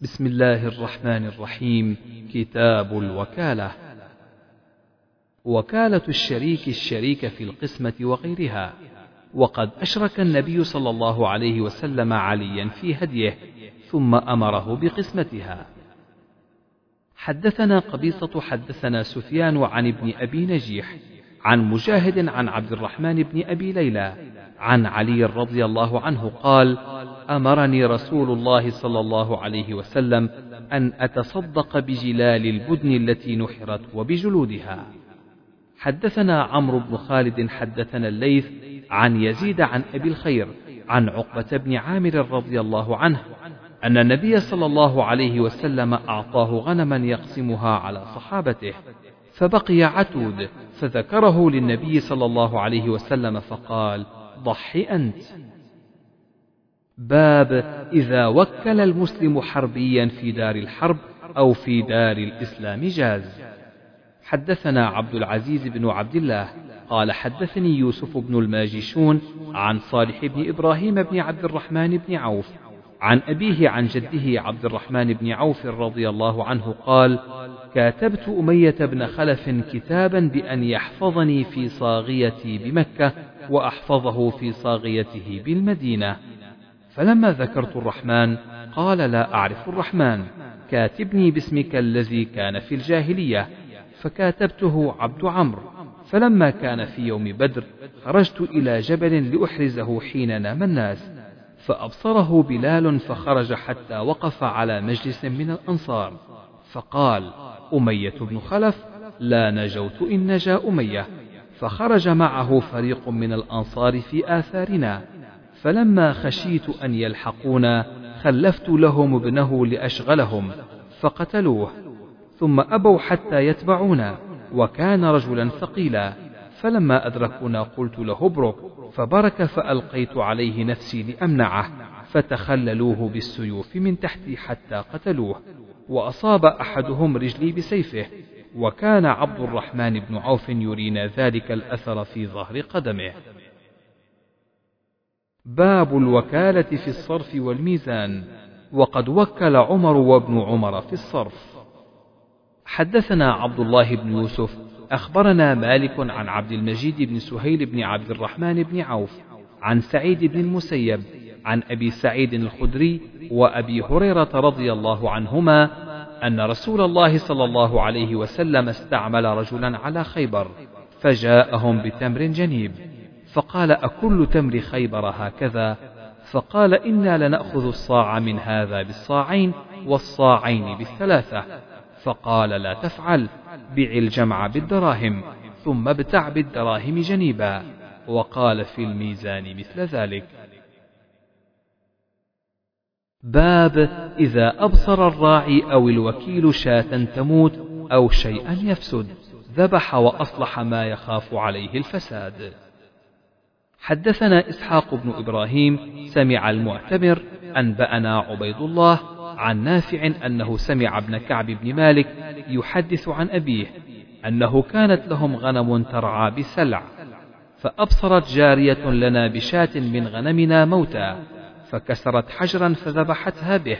بسم الله الرحمن الرحيم. كتاب الوكالة. وكالة الشريك الشريك في القسمة وغيرها. وقد أشرك النبي صلى الله عليه وسلم عليا في هديه ثم أمره بقسمتها. حدثنا قبيصة حدثنا سفيان عن ابن أبي نجيح عن مجاهد عن عبد الرحمن بن أبي ليلى عن علي رضي الله عنه قال أمرني رسول الله صلى الله عليه وسلم أن أتصدق بجلال البدن التي نحرت وبجلودها. حدثنا عمرو بن خالد حدثنا الليث عن يزيد عن أبي الخير عن عقبة بن عامر رضي الله عنه أن النبي صلى الله عليه وسلم أعطاه غنما يقسمها على صحابته فبقي عتود فذكره للنبي صلى الله عليه وسلم فقال ضح أنت. باب إذا وكل المسلم حربيا في دار الحرب أو في دار الإسلام جاز. حدثنا عبد العزيز بن عبد الله قال حدثني يوسف بن الماجشون عن صالح بن إبراهيم بن عبد الرحمن بن عوف عن أبيه عن جده عبد الرحمن بن عوف رضي الله عنه قال: كاتبت أمية بن خلف كتابا بأن يحفظني في صاغيتي بمكة وأحفظه في صاغيته بالمدينة. فلما ذكرت الرحمن قال لا أعرف الرحمن كاتبني باسمك الذي كان في الجاهلية فكاتبته عبد عمرو. فلما كان في يوم بدر خرجت إلى جبل لأحرزه حين نام الناس فأبصره بلال فخرج حتى وقف على مجلس من الأنصار. فقال أمية بن خلف لا نجوت إن نجا أمية. فخرج معه فريق من الأنصار في آثارنا. فلما خشيت أن يلحقونا خلفت لهم ابنه لأشغلهم فقتلوه ثم أبوا حتى يتبعونا وكان رجلا ثقيلا فلما أدركونا قلت له ابرك فبرك فألقيت عليه نفسي لأمنعه فتخللوه بالسيوف من تحتي حتى قتلوه وأصاب أحدهم رجلي بسيفه وكان عبد الرحمن بن عوف يرينا ذلك الأثر في ظهر قدمه. باب الوكالة في الصرف والميزان وقد وكل عمر وابن عمر في الصرف. حدثنا عبد الله بن يوسف أخبرنا مالك عن عبد المجيد بن سهيل بن عبد الرحمن بن عوف عن سعيد بن المسيب عن أبي سعيد الخدري وأبي هريرة رضي الله عنهما أن رسول الله صلى الله عليه وسلم استعمل رجلا على خيبر فجاءهم بتمر جنيب. فقال أكل تمر خيبر هكذا؟ فقال إنا لنأخذ الصاع من هذا بالصاعين والصاعين بالثلاثة. فقال لا تفعل بع الجمع بالدراهم ثم ابتع بالدراهم جنيبا. وقال في الميزان مثل ذلك. باب إذا أبصر الراعي أو الوكيل شاة تموت أو شيئا يفسد ذبح وأصلح ما يخاف عليه الفساد. حدثنا إسحاق بن إبراهيم سمع المعتمر أنبأنا عبيد الله عن نافع أنه سمع ابن كعب بن مالك يحدث عن أبيه أنه كانت لهم غنم ترعى بسلع فأبصرت جارية لنا بشاة من غنمنا موتى فكسرت حجرا فذبحتها به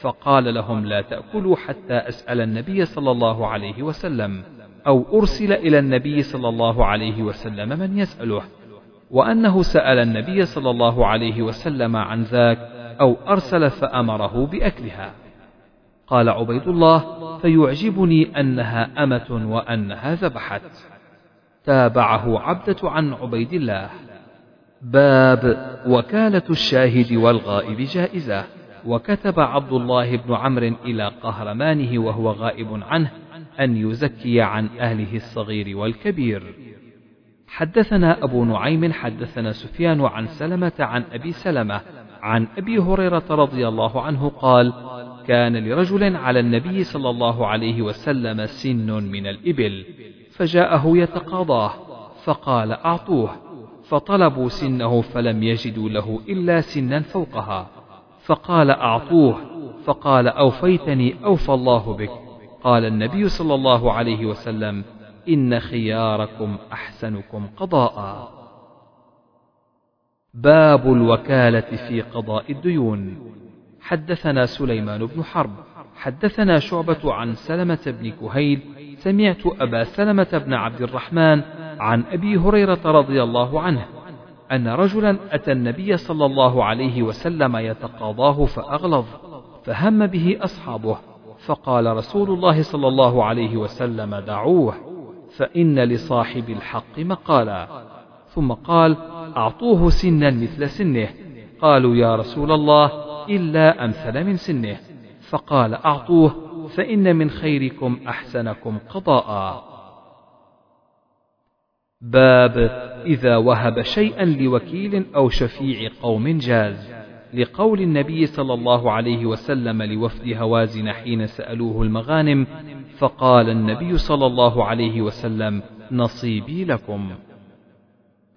فقال لهم لا تأكلوا حتى أسأل النبي صلى الله عليه وسلم أو أرسل إلى النبي صلى الله عليه وسلم من يسأله. وأنه سأل النبي صلى الله عليه وسلم عن ذاك أو أرسل فأمره بأكلها. قال عبيد الله فيعجبني أنها أمة وأنها ذبحت. تابعه عبدة عن عبيد الله. باب وكالة الشاهد والغائب جائزة. وكتب عبد الله بن عمرو إلى قهرمانه وهو غائب عنه أن يزكي عن أهله الصغير والكبير. حدثنا أبو نعيم حدثنا سفيان عن سلمة عن أبي سلمة عن أبي هريرة رضي الله عنه قال كان لرجل على النبي صلى الله عليه وسلم سن من الإبل فجاءه يتقاضاه فقال أعطوه فطلبوا سنه فلم يجدوا له إلا سنا فوقها فقال أعطوه فقال أوفيتني أوفى الله بك قال النبي صلى الله عليه وسلم إن خياركم أحسنكم قضاء. باب الوكالة في قضاء الديون. حدثنا سليمان بن حرب. حدثنا شعبة عن سلمة بن كهيل. سمعت أبا سلمة بن عبد الرحمن عن أبي هريرة رضي الله عنه أن رجلا أتى النبي صلى الله عليه وسلم يتقاضاه فأغلظ فهم به أصحابه فقال رسول الله صلى الله عليه وسلم دعوه. فإن لصاحب الحق مقالا. ثم قال أعطوه سنا مثل سنه. قالوا يا رسول الله إلا أمثل من سنه. فقال أعطوه فإن من خيركم أحسنكم قضاء. باب إذا وهب شيئا لوكيل أو شفيع قوم جاز. لقول النبي صلى الله عليه وسلم لوفد هوازن حين سألوه المغانم فقال النبي صلى الله عليه وسلم نصيبي لكم.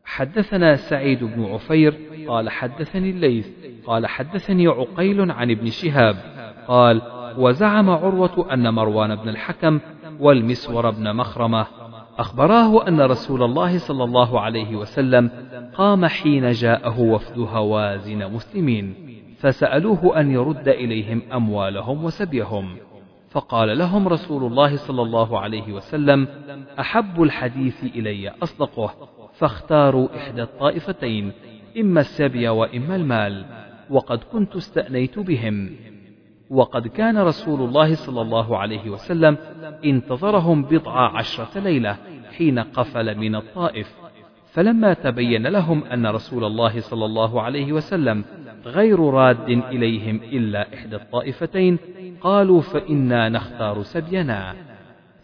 حدثنا سعيد بن عفير قال حدثني الليث. قال حدثني عقيل عن ابن شهاب. قال وزعم عروة أن مروان بن الحكم والمسور بن مخرمة أخبراه أن رسول الله صلى الله عليه وسلم قام حين جاءه وفد هوازن مسلمين فسألوه أن يرد إليهم أموالهم وسبيهم. فقال لهم رسول الله صلى الله عليه وسلم أحب الحديث إلي أصدقه فاختاروا إحدى الطائفتين إما السبي وإما المال وقد كنت استأنيت بهم. وقد كان رسول الله صلى الله عليه وسلم انتظرهم بضع عشرة ليلة حين قفل من الطائف. فلما تبين لهم أن رسول الله صلى الله عليه وسلم غير راد إليهم إلا إحدى الطائفتين قالوا فإنا نختار سبينا.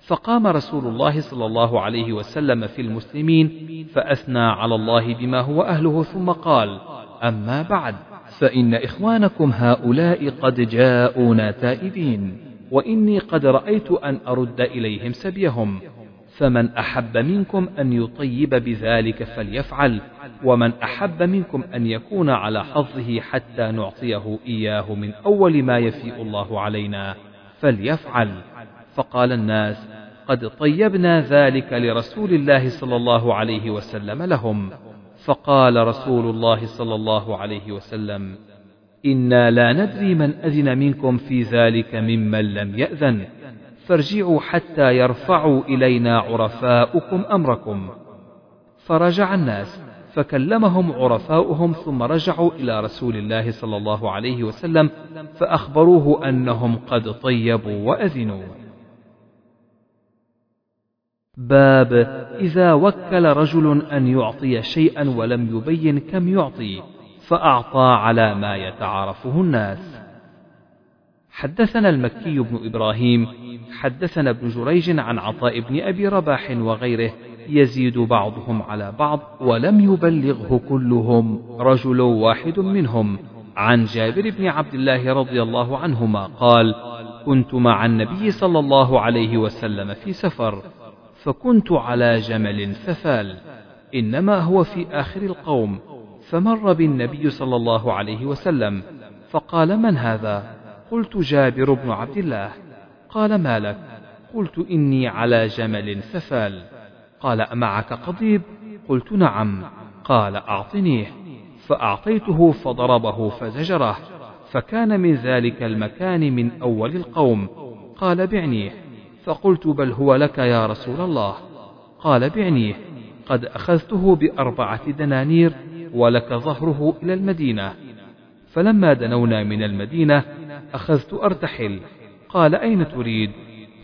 فقام رسول الله صلى الله عليه وسلم في المسلمين فأثنى على الله بما هو أهله ثم قال أما بعد فإن إخوانكم هؤلاء قد جاءونا تائبين وإني قد رأيت أن أرد إليهم سبيهم فمن أحب منكم أن يطيب بذلك فليفعل ومن أحب منكم أن يكون على حظه حتى نعطيه إياه من أول ما يفيء الله علينا فليفعل. فقال الناس قد طيبنا ذلك لرسول الله صلى الله عليه وسلم لهم. فقال رسول الله صلى الله عليه وسلم إنا لا ندري من أذن منكم في ذلك ممن لم يأذن فارجعوا حتى يرفعوا إلينا عرفاؤكم أمركم. فرجع الناس فكلمهم عرفاؤهم ثم رجعوا إلى رسول الله صلى الله عليه وسلم فأخبروه أنهم قد طيبوا وأذنوا. باب إذا وكل رجل أن يعطي شيئا ولم يبين كم يعطي فأعطى على ما يتعارفه الناس. حدثنا المكي بن إبراهيم حدثنا ابن جريج عن عطاء بن أبي رباح وغيره يزيد بعضهم على بعض ولم يبلغه كلهم رجل واحد منهم. عن جابر بن عبد الله رضي الله عنهما قال كنت مع النبي صلى الله عليه وسلم في سفر. فكنت على جمل ففال. إنما هو في آخر القوم. فمر بالنبي صلى الله عليه وسلم. فقال من هذا؟ قلت جابر بن عبد الله. قال ما لك؟ قلت إني على جمل ففال. قال أمعك قضيب؟ قلت نعم. قال أعطنيه. فأعطيته فضربه فزجره. فكان من ذلك المكان من أول القوم. قال بعنيه. فقلت بل هو لك يا رسول الله. قال بعنيه قد أخذته بأربعة دنانير ولك ظهره إلى المدينة. فلما دنونا من المدينة أخذت أرتحل. قال أين تريد؟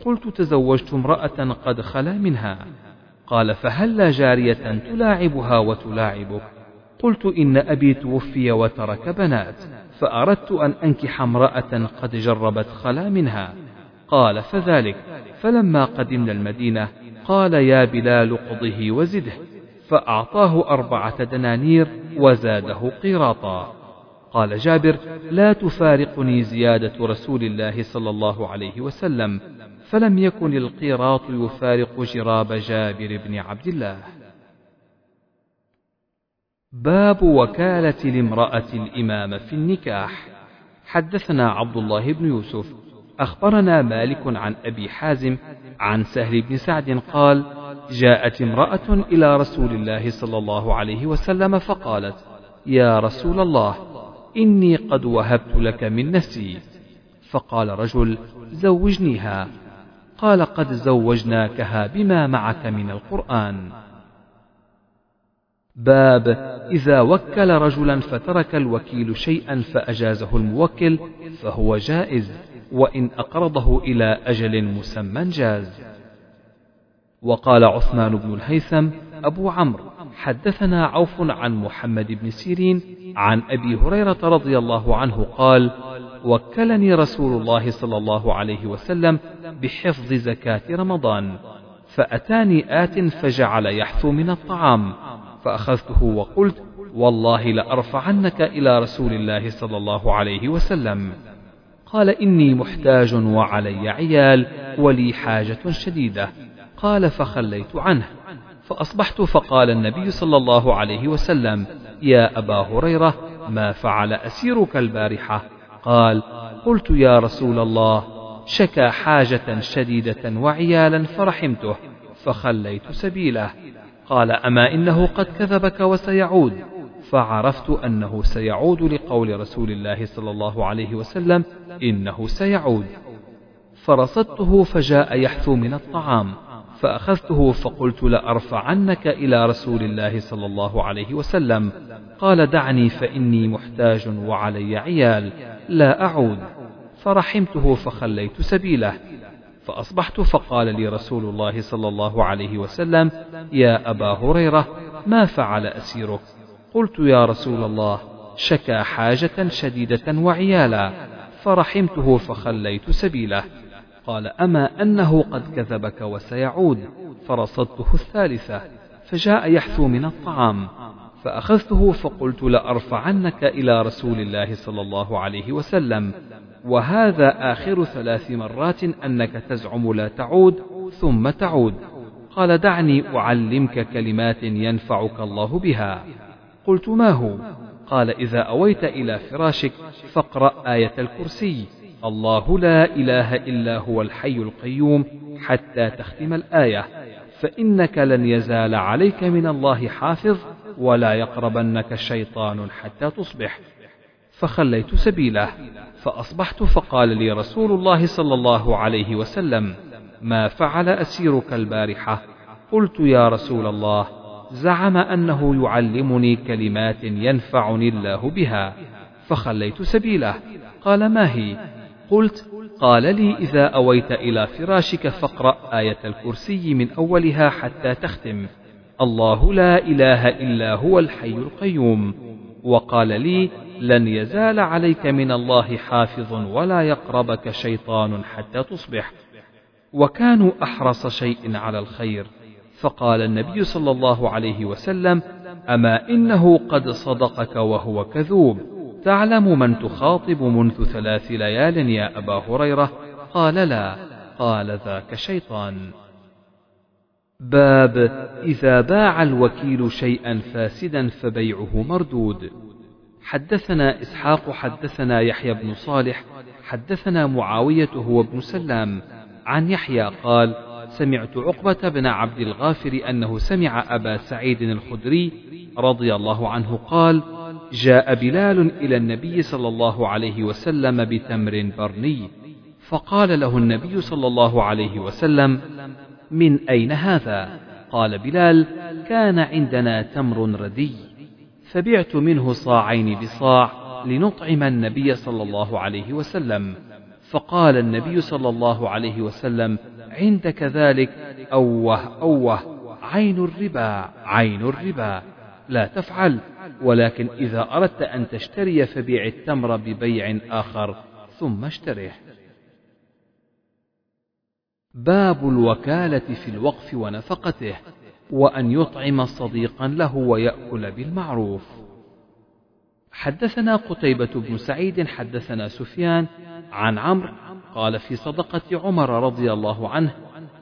قلت تزوجت امرأة قد خلا منها. قال فهل جارية تلاعبها وتلاعبك؟ قلت إن أبي توفي وترك بنات فأردت أن أنكح امرأة قد جربت خلا منها. قال فذلك. فلما قدمنا المدينة قال يا بلال قضه وزده فأعطاه أربعة دنانير وزاده قيراطا قال جابر لا تفارقني زيادة رسول الله صلى الله عليه وسلم فلم يكن القيراط يفارق جراب جابر بن عبد الله. باب وكالة لامرأة الإمام في النكاح. حدثنا عبد الله بن يوسف أخبرنا مالك عن أبي حازم عن سهل بن سعد قال جاءت امرأة إلى رسول الله صلى الله عليه وسلم فقالت يا رسول الله إني قد وهبت لك من نفسي. فقال رجل زوجنيها. قال قد زوجناكها بما معك من القرآن. باب إذا وكل رجلا فترك الوكيل شيئا فأجازه الموكل فهو جائز وإن أقرضه إلى أجل مسمى جاز. وقال عثمان بن الهيثم أبو عمرو حدثنا عوف عن محمد بن سيرين عن أبي هريرة رضي الله عنه قال وكلني رسول الله صلى الله عليه وسلم بحفظ زكاة رمضان فأتاني آت فجعل يحثو من الطعام. فأخذته وقلت والله لأرفعنك إلى رسول الله صلى الله عليه وسلم. قال إني محتاج وعلي عيال ولي حاجة شديدة. قال فخليت عنه. فأصبحت فقال النبي صلى الله عليه وسلم يا أبا هريرة ما فعل أسيرك البارحة؟ قال قلت يا رسول الله شكى حاجة شديدة وعيالا فرحمته فخليت سبيله. قال أما إنه قد كذبك وسيعود. فعرفت أنه سيعود لقول رسول الله صلى الله عليه وسلم إنه سيعود. فرصدته فجاء يحثو من الطعام. فأخذته فقلت لأرفعنك إلى رسول الله صلى الله عليه وسلم. قال دعني فإني محتاج وعلي عيال. لا أعود. فرحمته فخليت سبيله. فأصبحت فقال لي رسول الله صلى الله عليه وسلم يا أبا هريرة ما فعل أسيرك؟ قلت يا رسول الله شكى حاجة شديدة وعيالا فرحمته فخليت سبيله. قال أما أنه قد كذبك وسيعود فرصدته الثالثة فجاء يحثو من الطعام فأخذته فقلت لأرفعنك إلى رسول الله صلى الله عليه وسلم. وهذا آخر ثلاث مرات أنك تزعم لا تعود ثم تعود. قال دعني أعلمك كلمات ينفعك الله بها. قلت ما هو؟ قال إذا أويت إلى فراشك فاقرأ آية الكرسي. الله لا إله إلا هو الحي القيوم حتى تختم الآية. فإنك لن يزال عليك من الله حافظ ولا يقربنك شيطان حتى تصبح. فخليت سبيله فأصبحت فقال لي رسول الله صلى الله عليه وسلم ما فعل أسيرك البارحة؟ قلت يا رسول الله زعم أنه يعلمني كلمات ينفعني الله بها فخليت سبيله. قال ما هي؟ قلت قال لي إذا أويت إلى فراشك فاقرأ آية الكرسي من أولها حتى تختم الله لا إله إلا هو الحي القيوم. وقال لي لن يزال عليك من الله حافظ ولا يقربك شيطان حتى تصبح. وكانوا أحرص شيء على الخير. فقال النبي صلى الله عليه وسلم أما إنه قد صدقك وهو كذوب. تعلم من تخاطب منذ ثلاث ليال يا أبا هريرة؟ قال لا قال ذاك شيطان. باب إذا باع الوكيل شيئا فاسدا فبيعه مردود. حدثنا إسحاق حدثنا يحيى بن صالح حدثنا معاوية هو ابن سلام. عن يحيى قال سمعت عقبة بن عبد الغافر أنه سمع أبا سعيد الخدري رضي الله عنه قال جاء بلال إلى النبي صلى الله عليه وسلم بتمر برني فقال له النبي صلى الله عليه وسلم من أين هذا؟ قال بلال كان عندنا تمر ردي. فبعت منه صاعين بصاع لنطعم النبي صلى الله عليه وسلم. فقال النبي صلى الله عليه وسلم عندك ذلك؟ أوه أوه عين الربا عين الربا. لا تفعل ولكن إذا أردت أن تشتري فبيع التمر ببيع آخر ثم اشتره. باب الوكالة في الوقف ونفقته. وأن يطعم صديقا له ويأكل بالمعروف. حدثنا قتيبة بن سعيد حدثنا سفيان عن عمرو قال في صدقة عمر رضي الله عنه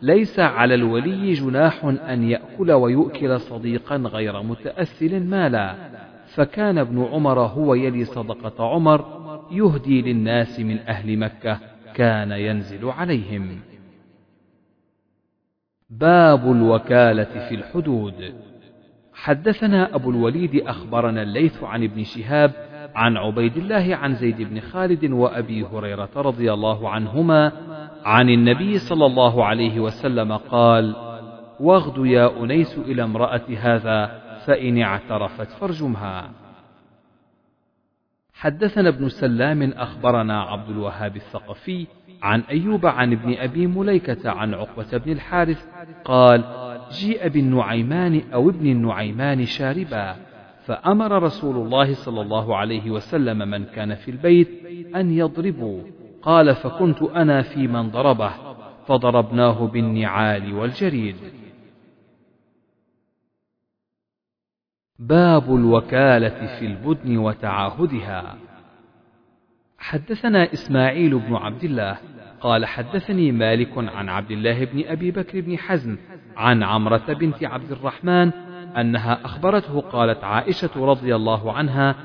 ليس على الولي جناح أن يأكل ويؤكل صديقا غير متأثل مالا. فكان ابن عمر هو يلي صدقة عمر يهدي للناس من أهل مكة كان ينزل عليهم. باب الوكالة في الحدود. حدثنا أبو الوليد أخبرنا الليث عن ابن شهاب عن عبيد الله عن زيد بن خالد وأبي هريرة رضي الله عنهما عن النبي صلى الله عليه وسلم قال واغد يا أنيس إلى امرأة هذا فإن اعترفت فارجمها. حدثنا ابن سلام أخبرنا عبد الوهاب الثقفي عن أيوب عن ابن أبي مليكة عن عقبة بن الحارث قال جيء بالنعيمان أو ابن النعيمان شاربا فأمر رسول الله صلى الله عليه وسلم من كان في البيت أن يضربوا. قال فكنت أنا في من ضربه فضربناه بالنعال والجريد. باب الوكالة في البدن وتعاهدها حدثنا إسماعيل بن عبد الله قال حدثني مالك عن عبد الله بن أبي بكر بن حزم عن عمرة بنت عبد الرحمن أنها أخبرته قالت عائشة رضي الله عنها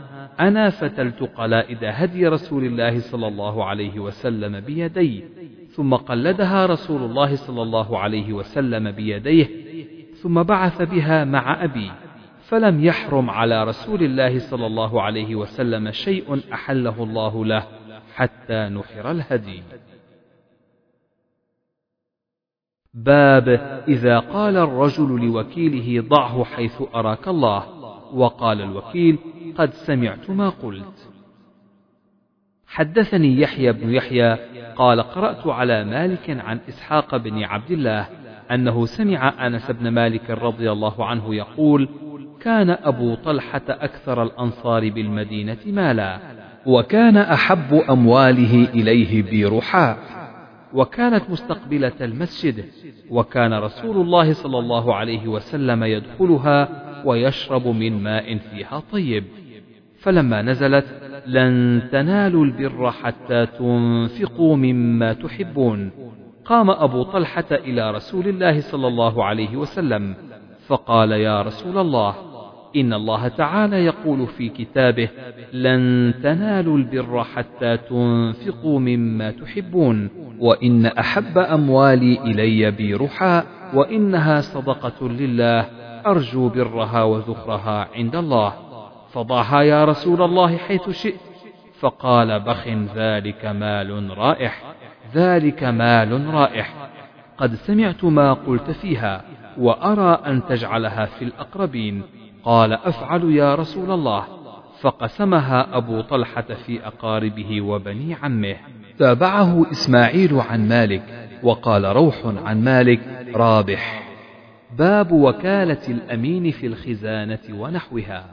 أنا فتلت قلائد هدي رسول الله صلى الله عليه وسلم بيدي ثم قلدها رسول الله صلى الله عليه وسلم بيديه ثم بعث بها مع أبي فلم يحرم على رسول الله صلى الله عليه وسلم شيء أحله الله له حتى نحر الهدي. باب إذا قال الرجل لوكيله ضعه حيث أراك الله وقال الوكيل قد سمعت ما قلت. حدثني يحيى بن يحيى قال قرأت على مالك عن إسحاق بن عبد الله أنه سمع أنس بن مالك رضي الله عنه يقول كان أبو طلحة أكثر الأنصار بالمدينة مالا وكان أحب أمواله إليه بيرحاء وكانت مستقبلة المسجد وكان رسول الله صلى الله عليه وسلم يدخلها ويشرب من ماء فيها طيب. فلما نزلت لن تنالوا البر حتى تنفقوا مما تحبون. قام أبو طلحة إلى رسول الله صلى الله عليه وسلم فقال يا رسول الله إن الله تعالى يقول في كتابه لن تنالوا البر حتى تنفقوا مما تحبون وإن أحب أموالي إلي بيرحاء وإنها صدقة لله أرجو برها وذخرها عند الله. فضعها يا رسول الله حيث شئت. فقال بخ ذلك مال رائح ذلك مال رائح قد سمعت ما قلت فيها وأرى أن تجعلها في الأقربين. قال أفعل يا رسول الله. فقسمها أبو طلحة في أقاربه وبني عمه. تابعه إسماعيل عن مالك وقال روح عن مالك رابح. باب وكالة الأمين في الخزانة ونحوها.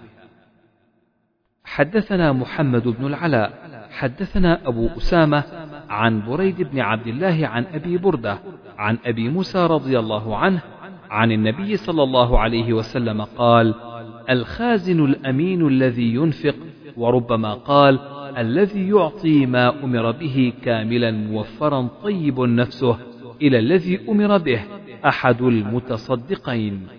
حدثنا محمد بن العلاء حدثنا أبو أسامة عن بريد بن عبد الله عن أبي بردة عن أبي موسى رضي الله عنه عن النبي صلى الله عليه وسلم قال الخازن الأمين الذي ينفق وربما قال الذي يعطي ما أمر به كاملا موفرا طيب نفسه إلى الذي أمر به أحد المتصدقين.